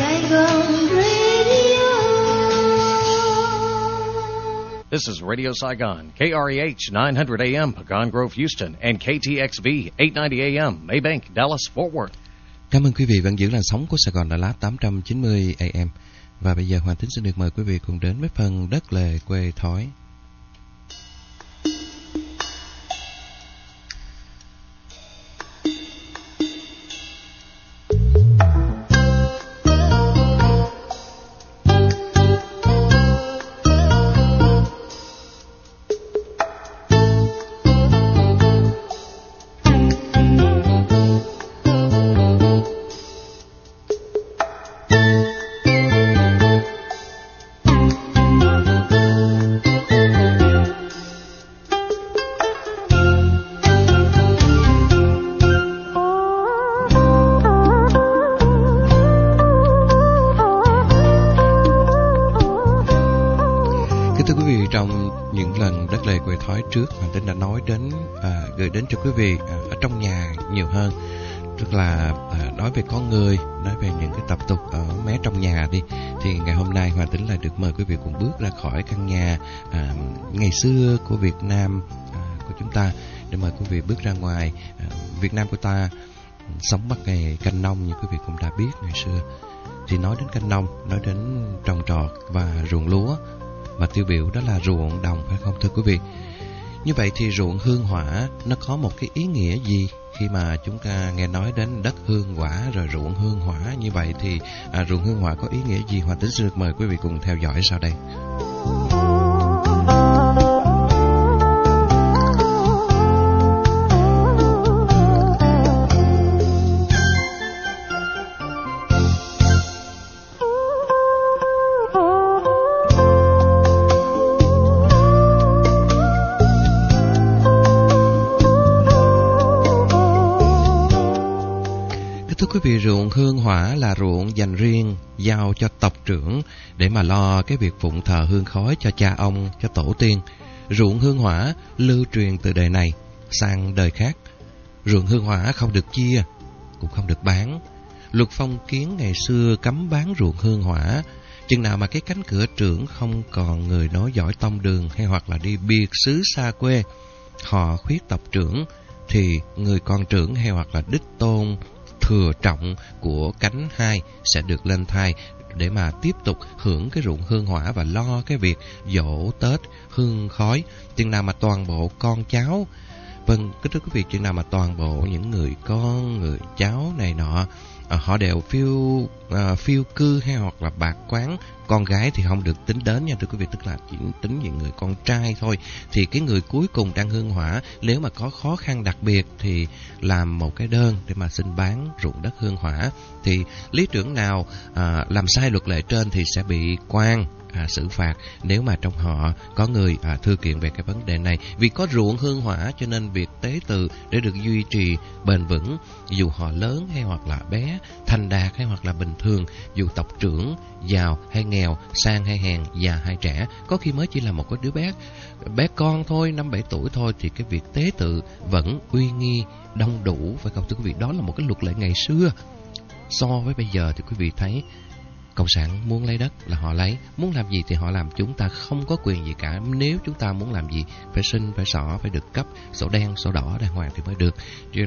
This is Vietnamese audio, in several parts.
Saigon Radio. This is Radio Saigon, KREH 900 AM, Pagan Grove, Houston, and KTXV 890 AM, Maybank, Dallas, Fort Worth. Cảm ơn quý vị vẫn giữ làn sóng của Sài Gòn Đà Lạt 890 AM. Và bây giờ Hoàng Tính xin được mời quý vị cùng đến với phần đất lề quê thói. Cho quý vị à, ở trong nhà nhiều hơn. Tức là à, nói về con người, nói về những cái tập tục ở mé trong nhà đi. Thì ngày hôm nay hòa Tính là được mời quý vị cùng bước ra khỏi căn nhà à, ngày xưa của Việt Nam à, của chúng ta để mời quý vị bước ra ngoài. À, Việt Nam của ta ừ, sống bắt nghề canh nông như quý vị cũng đã biết ngày xưa. Thì nói đến canh nông, nói đến trồng trọt và ruộng lúa và tiêu biểu đó là ruộng đồng phải không thưa quý vị? Như vậy thì ruộng hương hỏa nó có một cái ý nghĩa gì khi mà chúng ta nghe nói đến đất hương hỏa rồi ruộng hương hỏa như vậy thì à, ruộng hương hỏa có ý nghĩa gì? Hoàng Tính xin được mời quý vị cùng theo dõi sau đây. Ruộng hương hỏa là ruộng dành riêng, giao cho tộc trưởng để mà lo cái việc phụng thờ hương khói cho cha ông, cho tổ tiên. Ruộng hương hỏa lưu truyền từ đời này sang đời khác. Ruộng hương hỏa không được chia, cũng không được bán. Luật phong kiến ngày xưa cấm bán ruộng hương hỏa, chừng nào mà cái cánh cửa trưởng không còn người nói giỏi tông đường hay hoặc là đi biệt xứ xa quê, họ khuyết tộc trưởng thì người con trưởng hay hoặc là đích tôn thừa trọng của cánh hai sẽ được lên thai để mà tiếp tục hưởng cái ruộng hương hỏa và lo cái việc dỗ Tết hương khói. Chừng nào mà toàn bộ con cháu Vâng, kính thưa quý vị, chừng nào mà toàn bộ những người con, người cháu này nọ Ờ, họ đều phiêu à, phiêu cư hay hoặc là bạc quán. Con gái thì không được tính đến nha thưa quý vị tức là chỉ tính những người con trai thôi. Thì cái người cuối cùng đang hương hỏa nếu mà có khó khăn đặc biệt thì làm một cái đơn để mà xin bán ruộng đất hương hỏa. Thì lý trưởng nào à, làm sai luật lệ trên thì sẽ bị quan à, xử phạt nếu mà trong họ có người à, thư kiện về cái vấn đề này. Vì có ruộng hương hỏa cho nên việc tế tự để được duy trì bền vững dù họ lớn hay hoặc là bé thành đạt hay hoặc là bình thường dù tộc trưởng giàu hay nghèo sang hay hèn già hay trẻ có khi mới chỉ là một cái đứa bé bé con thôi năm bảy tuổi thôi thì cái việc tế tự vẫn uy nghi đông đủ. Phải không? Thưa quý vị đó là một cái luật lệ ngày xưa. So với bây giờ thì quý vị thấy Cộng sản muốn lấy đất là họ lấy Muốn làm gì thì họ làm. Chúng ta không có quyền gì cả. Nếu chúng ta muốn làm gì Phải xin, phải sỏ, phải được cấp Sổ đen, sổ đỏ đàng hoàng thì mới được. Chứ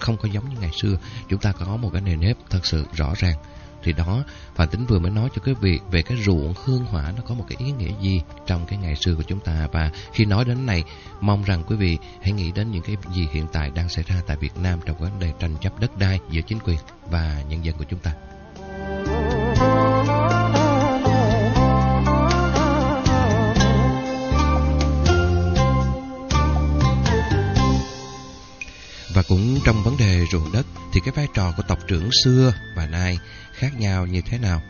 không có giống như ngày xưa. Chúng ta có một cái nền nếp thật sự rõ ràng. Thì đó Phạm Tính vừa mới nói cho quý vị về cái ruộng hương hỏa nó có một cái ý nghĩa gì trong cái ngày xưa của chúng ta. Và khi nói đến này mong rằng quý vị hãy nghĩ đến những cái gì hiện tại đang xảy ra tại Việt Nam trong vấn đề tranh chấp đất đai giữa chính quyền và nhân dân của chúng ta. Và cũng trong vấn đề ruộng đất thì cái vai trò của tộc trưởng xưa và nay khác nhau như thế nào?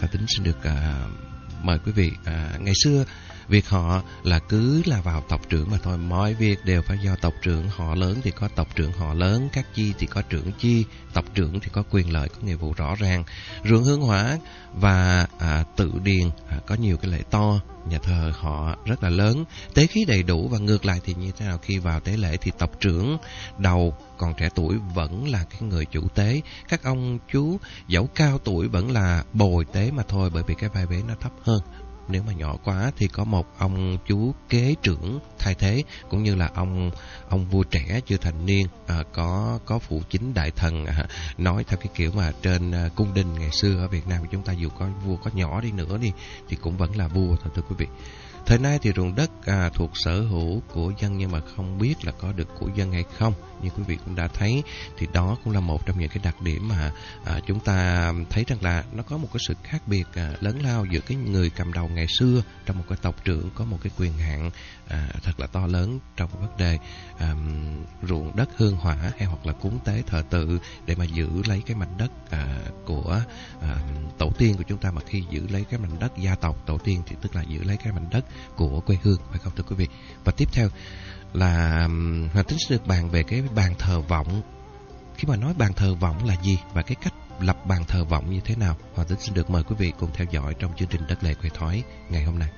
Và tính xin được uh, mời quý vị. Uh, ngày xưa Việc họ là cứ là vào tộc trưởng mà thôi. Mọi việc đều phải do tộc trưởng. Họ lớn thì có tộc trưởng họ lớn. Các chi thì có trưởng chi. Tộc trưởng thì có quyền lợi, có nghĩa vụ rõ ràng. Ruộng hương hỏa và à, tự điền à, có nhiều cái lễ to. Nhà thờ họ rất là lớn. Tế khí đầy đủ và ngược lại thì như thế nào khi vào tế lễ thì tộc trưởng đầu còn trẻ tuổi vẫn là cái người chủ tế. Các ông chú dẫu cao tuổi vẫn là bồi tế mà thôi bởi vì cái vai vế nó thấp hơn nếu mà nhỏ quá thì có một ông chú kế trưởng thay thế cũng như là ông ông vua trẻ chưa thành niên à, có có phụ chính đại thần à, nói theo cái kiểu mà trên à, cung đình ngày xưa ở Việt Nam chúng ta dù có vua có nhỏ đi nữa đi thì cũng vẫn là vua thôi thưa quý vị. Thời nay thì ruộng đất à, thuộc sở hữu của dân nhưng mà không biết là có được của dân hay không. Như quý vị cũng đã thấy thì đó cũng là một trong những cái đặc điểm mà à, chúng ta thấy rằng là nó có một cái sự khác biệt à, lớn lao giữa cái người cầm đầu ngày xưa trong một cái tộc trưởng có một cái quyền hạn à, thật là to lớn trong vấn đề à, ruộng đất hương hỏa hay hoặc là cúng tế thờ tự để mà giữ lấy cái mảnh đất à, của à, tổ tiên của chúng ta mà khi giữ lấy cái mảnh đất gia tộc tổ tiên thì tức là giữ lấy cái mảnh đất của quê hương, phải không thưa quý vị? Và tiếp theo là Hoàng Tính sẽ được bàn về cái bàn thờ vọng. Khi mà nói bàn thờ vọng là gì và cái cách lập bàn thờ vọng như thế nào? Hoàng Tính xin được mời quý vị cùng theo dõi trong chương trình Đất Lệ Quê Thói ngày hôm nay.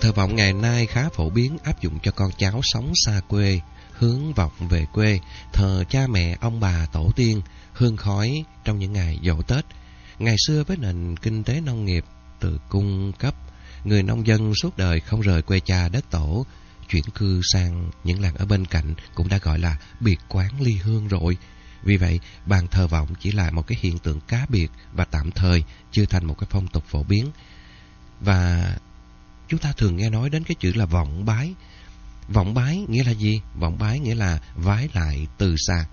Thờ vọng ngày nay khá phổ biến áp dụng cho con cháu sống xa quê, hướng vọng về quê, thờ cha mẹ, ông bà, tổ tiên, hương khói trong những ngày dỗ Tết. Ngày xưa với nền kinh tế nông nghiệp từ cung cấp, người nông dân suốt đời không rời quê cha đất tổ, chuyển cư sang những làng ở bên cạnh cũng đã gọi là biệt quán ly hương rồi. Vì vậy, bàn thờ vọng chỉ là một cái hiện tượng cá biệt và tạm thời, chưa thành một cái phong tục phổ biến. Và chúng ta thường nghe nói đến cái chữ là vọng bái. Vọng bái nghĩa là gì? Vọng bái nghĩa là vái lại từ xa.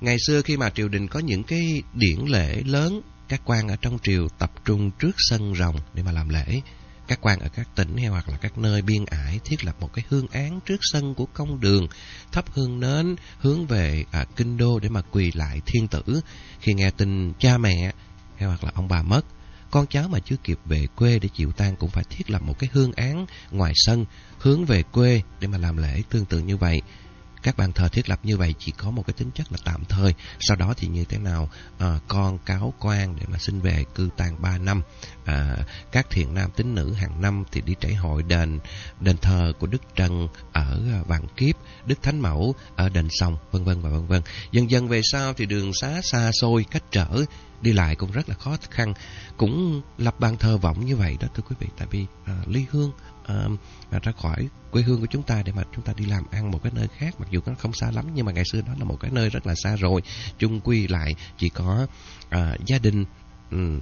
Ngày xưa khi mà triều đình có những cái điển lễ lớn, các quan ở trong triều tập trung trước sân rồng để mà làm lễ. Các quan ở các tỉnh hay hoặc là các nơi biên ải thiết lập một cái hương án trước sân của công đường, thắp hương nến hướng về à, kinh đô để mà quỳ lại thiên tử. Khi nghe tin cha mẹ hay hoặc là ông bà mất, con cháu mà chưa kịp về quê để chịu tang cũng phải thiết lập một cái hương án ngoài sân, hướng về quê để mà làm lễ tương tự như vậy. Các bàn thờ thiết lập như vậy chỉ có một cái tính chất là tạm thời. Sau đó thì như thế nào à, con cáo quan để mà xin về cư tang 3 năm. À, các thiện nam tín nữ hàng năm thì đi trải hội đền đền thờ của Đức Trần ở ờ, Vạn Kiếp, Đức Thánh Mẫu ở đền Sông, vân vân và vân vân. Dần dần về sau thì đường xá xa xôi cách trở đi lại cũng rất là khó khăn cũng lập bàn thờ vọng như vậy đó thưa quý vị tại vì à, ly hương uh, ra khỏi quê hương của chúng ta để mà chúng ta đi làm ăn một cái nơi khác mặc dù nó không xa lắm nhưng mà ngày xưa đó là một cái nơi rất là xa rồi. Chung quy lại chỉ có uh, gia đình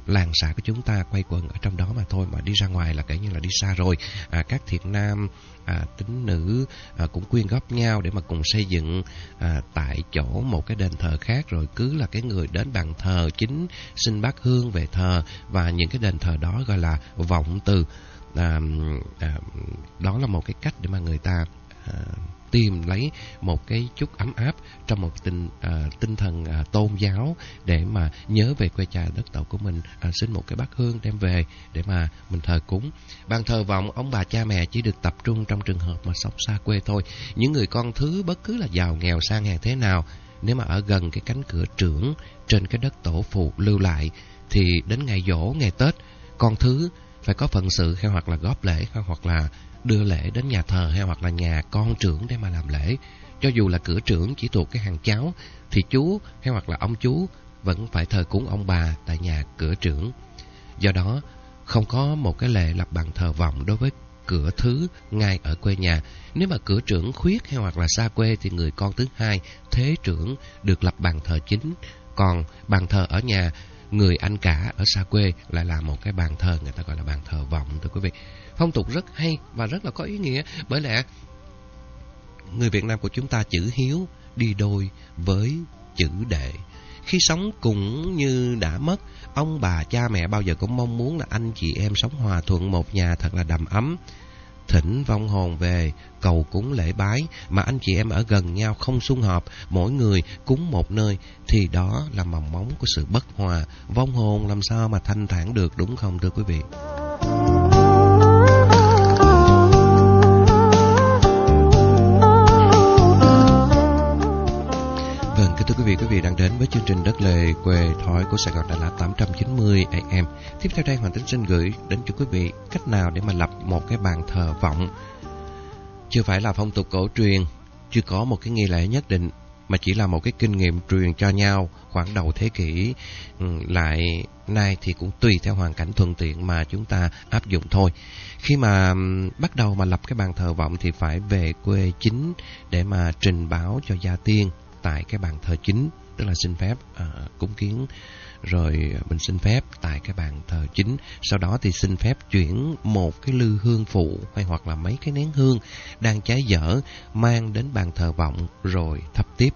làng xã của chúng ta quay quần ở trong đó mà thôi mà đi ra ngoài là kể như là đi xa rồi. À, các thiện nam à, tính nữ à, cũng quyên góp nhau để mà cùng xây dựng à, tại chỗ một cái đền thờ khác. Rồi cứ là cái người đến bàn thờ chính xin bác hương về thờ và những cái đền thờ đó gọi là vọng từ à, à, đó là một cái cách để mà người ta à, tìm lấy một cái chút ấm áp trong một tinh à, tinh thần à, tôn giáo để mà nhớ về quê cha đất tổ của mình. À, xin một cái bát hương đem về để mà mình thờ cúng. Ban thờ vọng ông bà cha mẹ chỉ được tập trung trong trường hợp mà sống xa quê thôi. Những người con thứ bất cứ là giàu nghèo sang hèn thế nào nếu mà ở gần cái cánh cửa trưởng trên cái đất tổ phụ lưu lại thì đến ngày dỗ ngày tết con thứ phải có phần sự hay hoặc là góp lễ hay hoặc là đưa lễ đến nhà thờ hay hoặc là nhà con trưởng để mà làm lễ. Cho dù là cửa trưởng chỉ thuộc cái hàng cháu, thì chú hay hoặc là ông chú vẫn phải thờ cúng ông bà tại nhà cửa trưởng. Do đó, không có một cái lệ lập bằng thờ vọng đối với cửa thứ ngay ở quê nhà. Nếu mà cửa trưởng khuyết hay hoặc là xa quê thì người con thứ hai, thế trưởng được lập bàn thờ chính. Còn bàn thờ ở nhà, người anh cả ở xa quê lại là một cái bàn thờ người ta gọi là bàn thờ vọng thưa quý vị phong tục rất hay và rất là có ý nghĩa bởi lẽ người Việt Nam của chúng ta chữ hiếu đi đôi với chữ đệ. Khi sống cũng như đã mất, ông bà cha mẹ bao giờ cũng mong muốn là anh chị em sống hòa thuận một nhà thật là đầm ấm thỉnh vong hồn về, cầu cúng lễ bái, mà anh chị em ở gần nhau không xung họp, mỗi người cúng một nơi, thì đó là mầm móng của sự bất hòa. Vong hồn làm sao mà thanh thản được đúng không thưa quý vị? Thưa quý vị, quý vị đang đến với chương trình Đất Lề quê thói của Sài Gòn Đà Lạt 890 AM. Tiếp theo đây Hoàng Tính xin gửi đến cho quý vị cách nào để mà lập một cái bàn thờ vọng. Chưa phải là phong tục cổ truyền, chưa có một cái nghi lễ nhất định, mà chỉ là một cái kinh nghiệm truyền cho nhau khoảng đầu thế kỷ ừ, lại nay thì cũng tùy theo hoàn cảnh thuận tiện mà chúng ta áp dụng thôi. Khi mà ừ, bắt đầu mà lập cái bàn thờ vọng thì phải về quê chính để mà trình báo cho gia tiên tại cái bàn thờ chính tức là xin phép uh, cúng kiến rồi mình xin phép tại cái bàn thờ chính. Sau đó thì xin phép chuyển một cái lư hương phụ hay hoặc là mấy cái nén hương đang cháy dở mang đến bàn thờ vọng rồi thắp tiếp.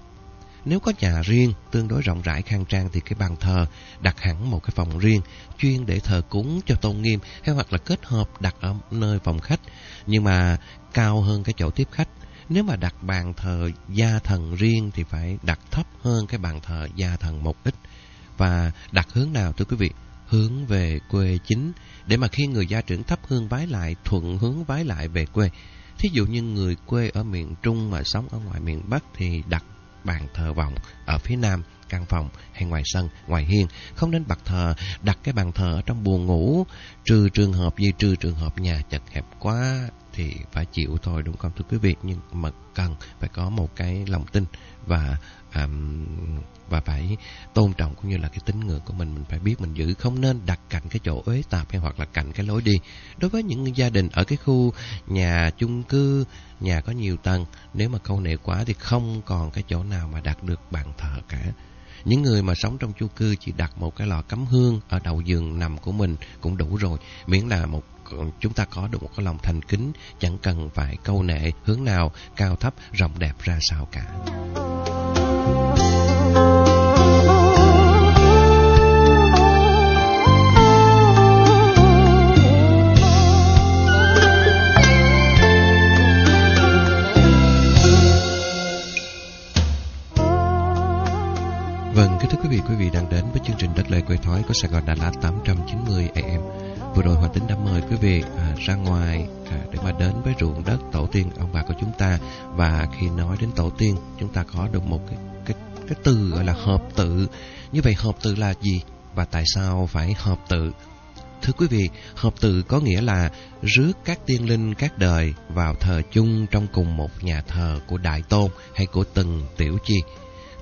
Nếu có nhà riêng tương đối rộng rãi khang trang thì cái bàn thờ đặt hẳn một cái phòng riêng chuyên để thờ cúng cho tôn nghiêm hay hoặc là kết hợp đặt ở nơi phòng khách. Nhưng mà cao hơn cái chỗ tiếp khách nếu mà đặt bàn thờ gia thần riêng thì phải đặt thấp hơn cái bàn thờ gia thần một ít. Và đặt hướng nào thưa quý vị? Hướng về quê chính để mà khi người gia trưởng thấp hương vái lại thuận hướng vái lại về quê. Thí dụ như người quê ở miền Trung mà sống ở ngoài miền Bắc thì đặt bàn thờ vọng ở phía nam căn phòng hay ngoài sân, ngoài hiên. Không nên bật thờ, đặt cái bàn thờ ở trong buồng ngủ, trừ trường hợp gì trừ trường hợp nhà chật hẹp quá thì phải chịu thôi đúng không thưa quý vị? Nhưng mà cần phải có một cái lòng tin và um, và phải tôn trọng cũng như là cái tính ngưỡng của mình. Mình phải biết mình giữ không nên đặt cạnh cái chỗ uế tạp hay hoặc là cạnh cái lối đi. Đối với những gia đình ở cái khu nhà chung cư nhà có nhiều tầng nếu mà câu nệ quá thì không còn cái chỗ nào mà đặt được bàn thờ cả. Những người mà sống trong chung cư chỉ đặt một cái lò cắm hương ở đầu giường nằm của mình cũng đủ rồi. Miễn là một chúng ta có được một cái lòng thành kính, chẳng cần phải câu nệ, hướng nào, cao thấp, rộng đẹp ra sao cả. Vâng, kính thưa quý vị, quý vị đang đến với chương trình Đất Lời Quê Thói của Sài Gòn Đà Lạt 890 AM. Vừa rồi Hòa Tính đã mời quý vị à, ra ngoài à, để mà đến với ruộng đất tổ tiên ông bà của chúng ta và khi nói đến tổ tiên chúng ta có được một cái cái cái từ gọi là hợp tự. Như vậy hợp tự là gì và tại sao phải hợp tự? Thưa quý vị, hợp tự có nghĩa là rước các tiên linh các đời vào thờ chung trong cùng một nhà thờ của Đại Tôn hay của từng tiểu chi.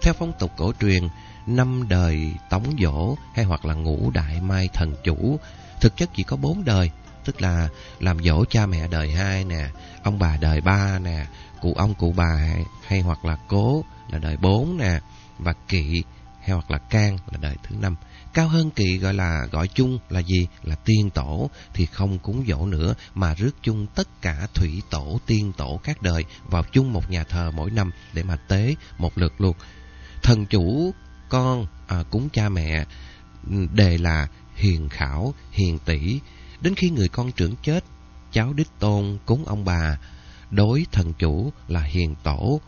Theo phong tục cổ truyền, năm đời tống dỗ hay hoặc là ngũ đại mai thần chủ Thực chất chỉ có bốn đời, tức là làm dỗ cha mẹ đời hai nè, ông bà đời ba nè, cụ ông cụ bà hay, hay hoặc là cố là đời bốn nè, và kỵ hay hoặc là can là đời thứ năm. Cao hơn kỵ gọi là gọi chung là gì? Là tiên tổ thì không cúng dỗ nữa mà rước chung tất cả thủy tổ tiên tổ các đời vào chung một nhà thờ mỗi năm để mà tế một lượt lượt Thần chủ con à, cúng cha mẹ đề là hiền khảo, hiền tỷ. Đến khi người con trưởng chết, cháu đích tôn cúng ông bà, đối thần chủ là hiền tổ,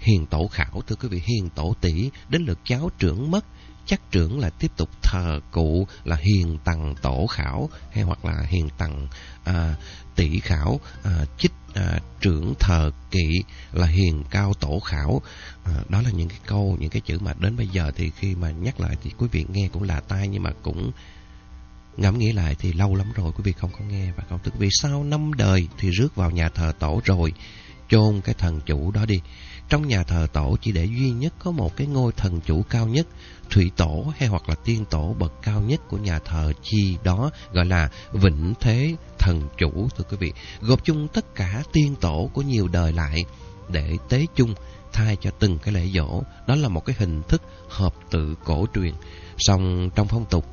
hiền tổ khảo, thưa quý vị, hiền tổ tỷ, đến lượt cháu trưởng mất, chắc trưởng là tiếp tục thờ cụ là hiền tầng tổ khảo hay hoặc là hiền tầng à, tỷ khảo à, chích à, trưởng thờ kỵ là hiền cao tổ khảo. À, đó là những cái câu những cái chữ mà đến bây giờ thì khi mà nhắc lại thì quý vị nghe cũng là tai nhưng mà cũng Ngẫm nghĩ lại thì lâu lắm rồi quý vị không có nghe. Và không tức vì sau năm đời thì rước vào nhà thờ tổ rồi? Chôn cái thần chủ đó đi. Trong nhà thờ tổ chỉ để duy nhất có một cái ngôi thần chủ cao nhất, thủy tổ hay hoặc là tiên tổ bậc cao nhất của nhà thờ chi đó gọi là vĩnh thế thần chủ thưa quý vị. Gộp chung tất cả tiên tổ của nhiều đời lại để tế chung thay cho từng cái lễ dỗ. Đó là một cái hình thức hợp tự cổ truyền. Song trong phong tục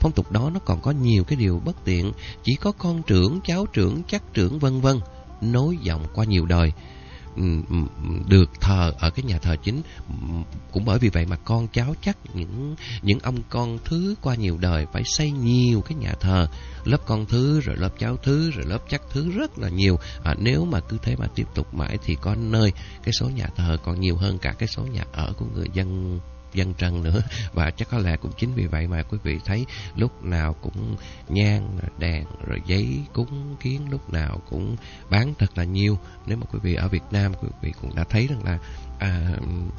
Phong tục đó nó còn có nhiều cái điều bất tiện, chỉ có con trưởng, cháu trưởng, chắc trưởng vân vân, nối dòng qua nhiều đời. Ừ, ừ, được thờ ở cái nhà thờ chính. Cũng bởi vì vậy mà con cháu chắc những những ông con thứ qua nhiều đời phải xây nhiều cái nhà thờ. Lớp con thứ rồi lớp cháu thứ rồi lớp chắc thứ rất là nhiều. À, nếu mà cứ thế mà tiếp tục mãi thì có nơi cái số nhà thờ còn nhiều hơn cả cái số nhà ở của người dân dân trần nữa. Và chắc có lẽ cũng chính vì vậy mà quý vị thấy lúc nào cũng nhang đèn rồi giấy cúng kiến lúc nào cũng bán thật là nhiều. Nếu mà quý vị ở Việt Nam quý vị cũng đã thấy rằng là à,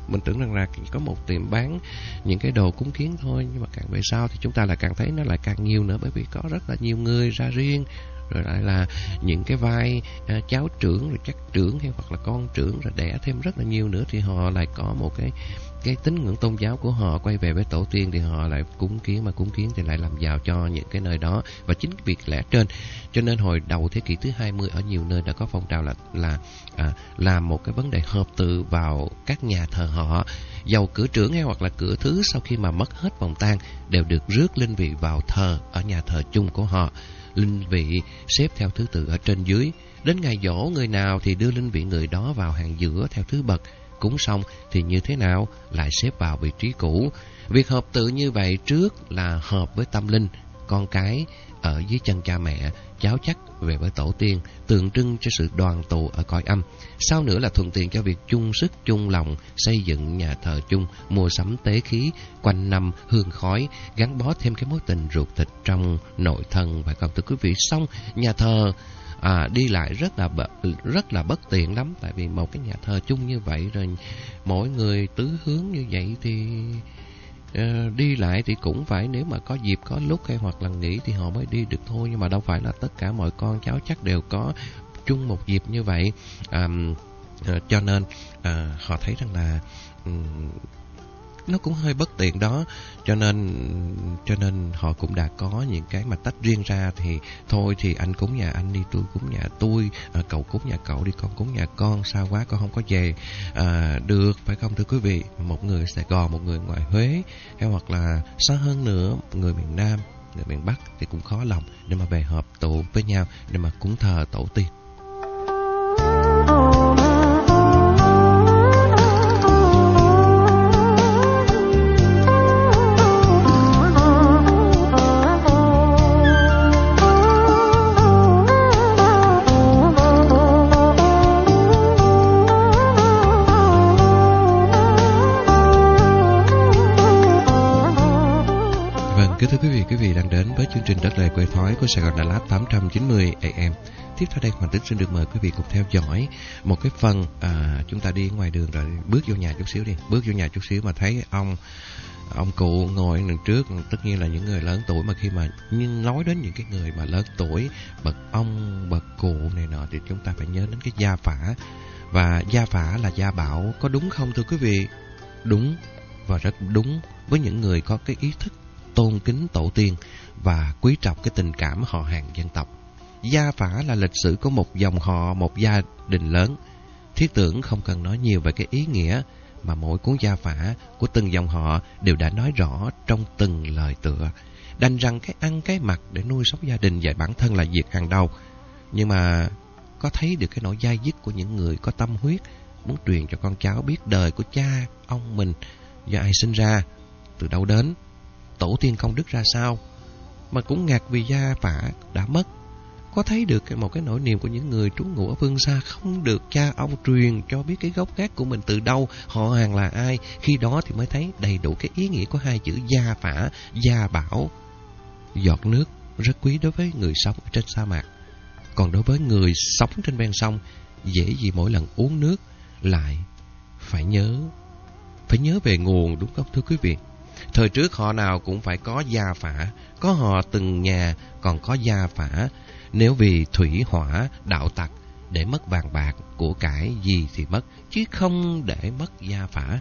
mình tưởng rằng là chỉ có một tiệm bán những cái đồ cúng kiến thôi nhưng mà càng về sau thì chúng ta lại càng thấy nó lại càng nhiều nữa bởi vì có rất là nhiều người ra riêng. Rồi lại là những cái vai à, cháu trưởng rồi chắc trưởng hay hoặc là con trưởng rồi đẻ thêm rất là nhiều nữa thì họ lại có một cái cái tín ngưỡng tôn giáo của họ quay về với tổ tiên thì họ lại cúng kiến mà cúng kiến thì lại làm giàu cho những cái nơi đó. Và chính việc lẽ trên cho nên hồi đầu thế kỷ thứ 20 ở nhiều nơi đã có phong trào là là à, làm một cái vấn đề hợp tự vào các nhà thờ họ dầu cửa trưởng hay hoặc là cửa thứ sau khi mà mất hết vòng tang đều được rước linh vị vào thờ ở nhà thờ chung của họ. Linh vị xếp theo thứ tự ở trên dưới. Đến ngày dỗ người nào thì đưa linh vị người đó vào hàng giữa theo thứ bậc cúng xong thì như thế nào lại xếp vào vị trí cũ. Việc hợp tự như vậy trước là hợp với tâm linh, con cái ở dưới chân cha mẹ, cháu chắc về với tổ tiên, tượng trưng cho sự đoàn tụ ở cõi âm. Sau nữa là thuận tiện cho việc chung sức chung lòng xây dựng nhà thờ chung, mua sắm tế khí, quanh năm hương khói, gắn bó thêm cái mối tình ruột thịt trong nội thân và còn thưa quý vị xong nhà thờ à, đi lại rất là rất là bất tiện lắm tại vì một cái nhà thờ chung như vậy rồi mỗi người tứ hướng như vậy thì uh, đi lại thì cũng phải nếu mà có dịp có lúc hay hoặc là nghỉ thì họ mới đi được thôi nhưng mà đâu phải là tất cả mọi con cháu chắc đều có chung một dịp như vậy. À, uh, cho nên uh, họ thấy rằng là um, nó cũng hơi bất tiện đó. Cho nên cho nên họ cũng đã có những cái mà tách riêng ra thì thôi thì anh cúng nhà anh đi tôi cúng nhà tôi à, cậu cúng nhà cậu đi con cúng nhà con sao quá con không có về. À, được phải không thưa quý vị? Một người Sài Gòn một người ngoài Huế hay hoặc là xa hơn nữa người miền Nam người miền Bắc thì cũng khó lòng để mà về hợp tụ với nhau để mà cúng thờ tổ tiên. Đất Lệ Quê Thói của Sài Gòn Đà Lạt 890 AM. Tiếp theo đây, Hoàng Tính xin được mời quý vị cùng theo dõi một cái phần à, chúng ta đi ngoài đường rồi bước vô nhà chút xíu đi. Bước vô nhà chút xíu mà thấy ông ông cụ ngồi đằng trước, tất nhiên là những người lớn tuổi mà khi mà nói đến những cái người mà lớn tuổi, bậc ông, bậc cụ này nọ thì chúng ta phải nhớ đến cái gia phả. Và gia phả là gia bảo, có đúng không thưa quý vị? Đúng và rất đúng với những người có cái ý thức tôn kính tổ tiên và quý trọng cái tình cảm họ hàng dân tộc. Gia phả là lịch sử của một dòng họ, một gia đình lớn. Thiết tưởng không cần nói nhiều về cái ý nghĩa mà mỗi cuốn gia phả của từng dòng họ đều đã nói rõ trong từng lời tựa. Đành rằng cái ăn cái mặc để nuôi sống gia đình và bản thân là việc hàng đầu. Nhưng mà có thấy được cái nỗi dai dứt của những người có tâm huyết muốn truyền cho con cháu biết đời của cha, ông mình do ai sinh ra, từ đâu đến tổ tiên công đức ra sao Mà cũng ngạc vì gia phả đã mất. Có thấy được một cái nỗi niềm của những người trú ngụ ở phương xa Không được cha ông truyền cho biết cái gốc gác của mình từ đâu Họ hàng là ai Khi đó thì mới thấy đầy đủ cái ý nghĩa của hai chữ gia phả, gia bảo. Giọt nước rất quý đối với người sống trên sa mạc Còn đối với người sống trên ven sông Dễ gì mỗi lần uống nước lại phải nhớ Phải nhớ về nguồn đúng không thưa quý vị? Thời trước họ nào cũng phải có gia phả, có họ từng nhà còn có gia phả. Nếu vì thủy hỏa, đạo tặc, để mất vàng bạc, của cải gì thì mất, chứ không để mất gia phả.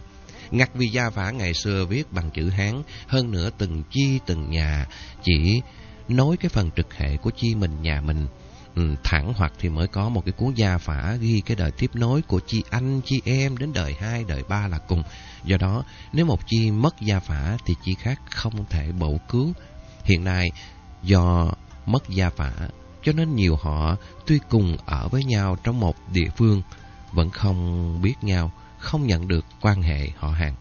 Ngặt vì gia phả ngày xưa viết bằng chữ Hán, hơn nữa từng chi từng nhà, chỉ nối cái phần trực hệ của chi mình nhà mình Ừ, thẳng hoặc thì mới có một cái cuốn gia phả ghi cái đời tiếp nối của chi anh, chi em đến đời hai, đời ba là cùng. Do đó, nếu một chi mất gia phả thì chi khác không thể bổ cứu. Hiện nay, do mất gia phả, cho nên nhiều họ tuy cùng ở với nhau trong một địa phương, vẫn không biết nhau, không nhận được quan hệ họ hàng.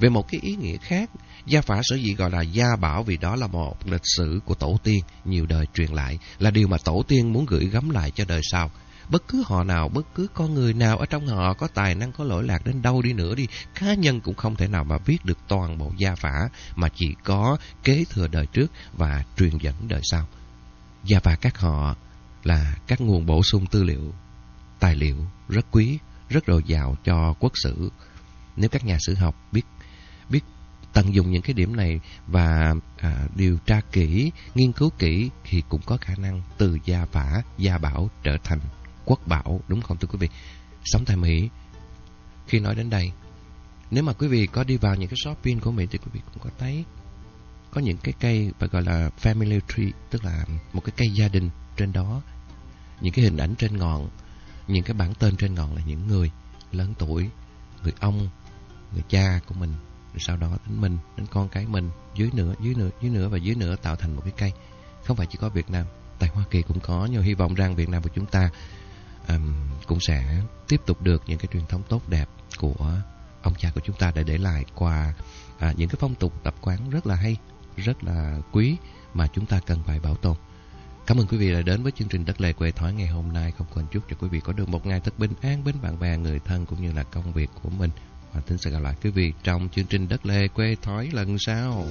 Về một cái ý nghĩa khác, gia phả sở dĩ gọi là gia bảo vì đó là một lịch sử của tổ tiên nhiều đời truyền lại, là điều mà tổ tiên muốn gửi gắm lại cho đời sau. Bất cứ họ nào, bất cứ con người nào ở trong họ có tài năng, có lỗi lạc đến đâu đi nữa đi, cá nhân cũng không thể nào mà viết được toàn bộ gia phả mà chỉ có kế thừa đời trước và truyền dẫn đời sau. Gia phả các họ là các nguồn bổ sung tư liệu, tài liệu rất quý, rất dồi dào cho quốc sử. Nếu các nhà sử học biết biết tận dụng những cái điểm này và à, điều tra kỹ, nghiên cứu kỹ thì cũng có khả năng từ gia phả, gia bảo trở thành quốc bảo, đúng không thưa quý vị? Sống tại Mỹ, khi nói đến đây, nếu mà quý vị có đi vào những cái shopping của Mỹ thì quý vị cũng có thấy có những cái cây phải gọi là family tree, tức là một cái cây gia đình trên đó. Những cái hình ảnh trên ngọn, những cái bản tên trên ngọn là những người lớn tuổi, người ông, người cha của mình, rồi sau đó đến mình, đến con cái mình, dưới nữa, dưới nữa, dưới nữa và dưới nữa tạo thành một cái cây. Không phải chỉ có Việt Nam, tại Hoa Kỳ cũng có, nhưng hy vọng rằng Việt Nam của chúng ta um, cũng sẽ tiếp tục được những cái truyền thống tốt đẹp của ông cha của chúng ta đã để lại qua à, những cái phong tục tập quán rất là hay, rất là quý mà chúng ta cần phải bảo tồn. Cảm ơn quý vị đã đến với chương trình Đất Lệ Quê Thói ngày hôm nay. Không quên chúc cho quý vị có được một ngày thật bình an bên bạn bè, người thân cũng như là công việc của mình. Và tính sẽ gặp lại quý vị trong chương trình Đất Lê Quê Thói lần sau.